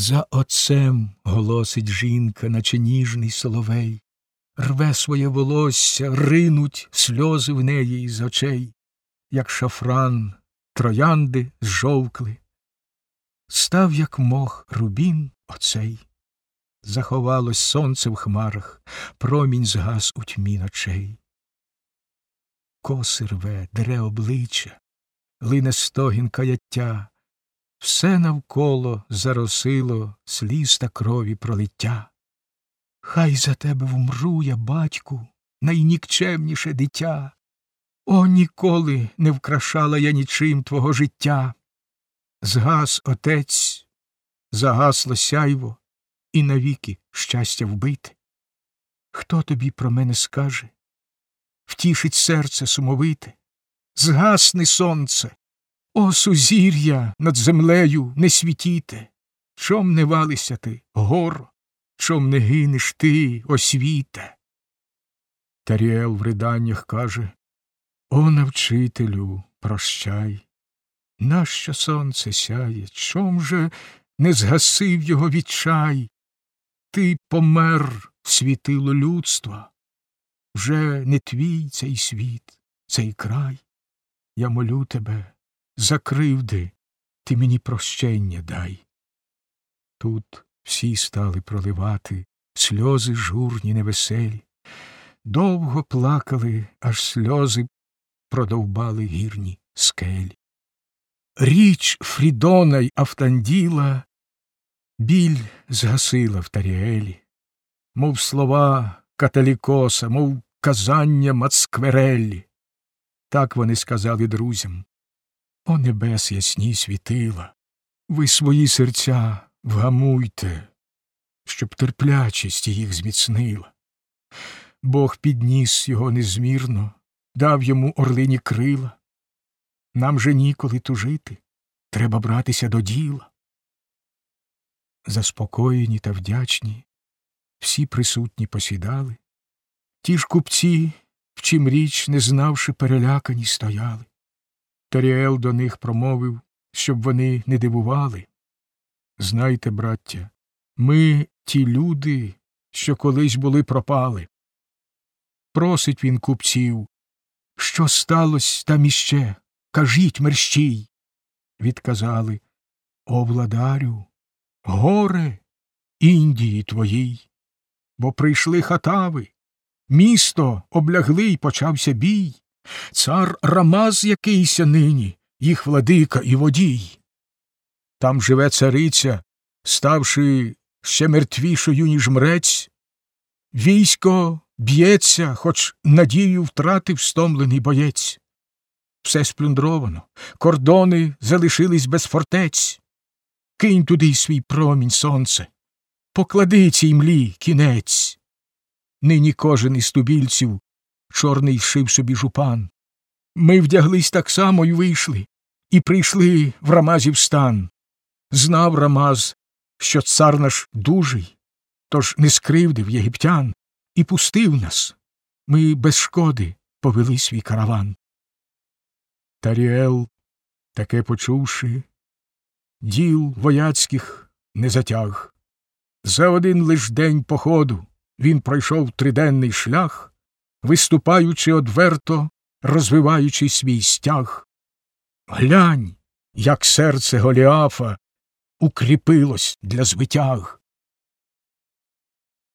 За отцем голосить жінка, наче ніжний соловей, рве своє волосся, ринуть сльози в неї із очей, як шафран, троянди зжовкли. Став, як мох, рубін оцей. Заховалось сонце в хмарах, промінь згас у тьмі ночей. Коси рве, дере обличчя, лине стогін каяття, все навколо заросило сліз та крові пролиття. Хай за тебе вмру я, батьку, найнікчемніше дитя. О, ніколи не вкрашала я нічим твого життя. Згас отець, загасло сяйво, і навіки щастя вбити. Хто тобі про мене скаже? Втішить серце сумовите, згасне сонце, о, сузір'я над землею не світіте, чом не валися ти, горо, чом не гинеш ти, освіте. Таріел в риданнях каже О, навчителю, прощай. Нащо сонце сяє, чом же не згасив його відчай? Ти помер, світило людства, вже не твій цей світ, цей край. Я молю тебе, за кривди ти мені прощення дай. Тут всі стали проливати сльози журні невеселі, довго плакали, аж сльози продовбали гірні скелі. Річ Фрідона й Автанділа біль згасила в Таріелі, мов слова каталікоса, мов казання Мацквереллі. Так вони сказали друзям. О небес ясні світила, ви свої серця вгамуйте, щоб терплячість їх зміцнила. Бог підніс його незмірно, дав йому орлині крила. Нам же ніколи тужити, треба братися до діла. Заспокоєні та вдячні, всі присутні посідали, ті ж купці, в чим річ, не знавши, перелякані, стояли. Таріел до них промовив, щоб вони не дивували. Знайте, браття, ми ті люди, що колись були пропали. Просить він купців, що сталося там іще, кажіть мерщій. Відказали О, владарю, горе Індії твоїй, бо прийшли хатави, місто облягли й почався бій. Цар Рамаз якийся нині, їх владика і водій. Там живе цариця, ставши ще мертвішою, ніж мрець. Військо б'ється, хоч надію втратив стомлений боєць. Все сплюндровано, кордони залишились без фортець. Кинь туди свій промінь сонце, поклади цій млі кінець. Нині кожен із тубільців чорний шив собі жупан. Ми вдяглись так само й вийшли, і прийшли в Рамазів стан. Знав Рамаз, що цар наш дужий, тож не скривдив єгиптян і пустив нас. Ми без шкоди повели свій караван. Таріел, таке почувши, діл вояцьких не затяг. За один лиш день походу він пройшов триденний шлях виступаючи одверто, розвиваючи свій стяг. Глянь, як серце Голіафа укріпилось для звитяг.